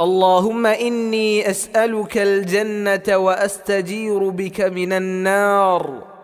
اللهم إني أسألك الجنة وأستجير بك من النار.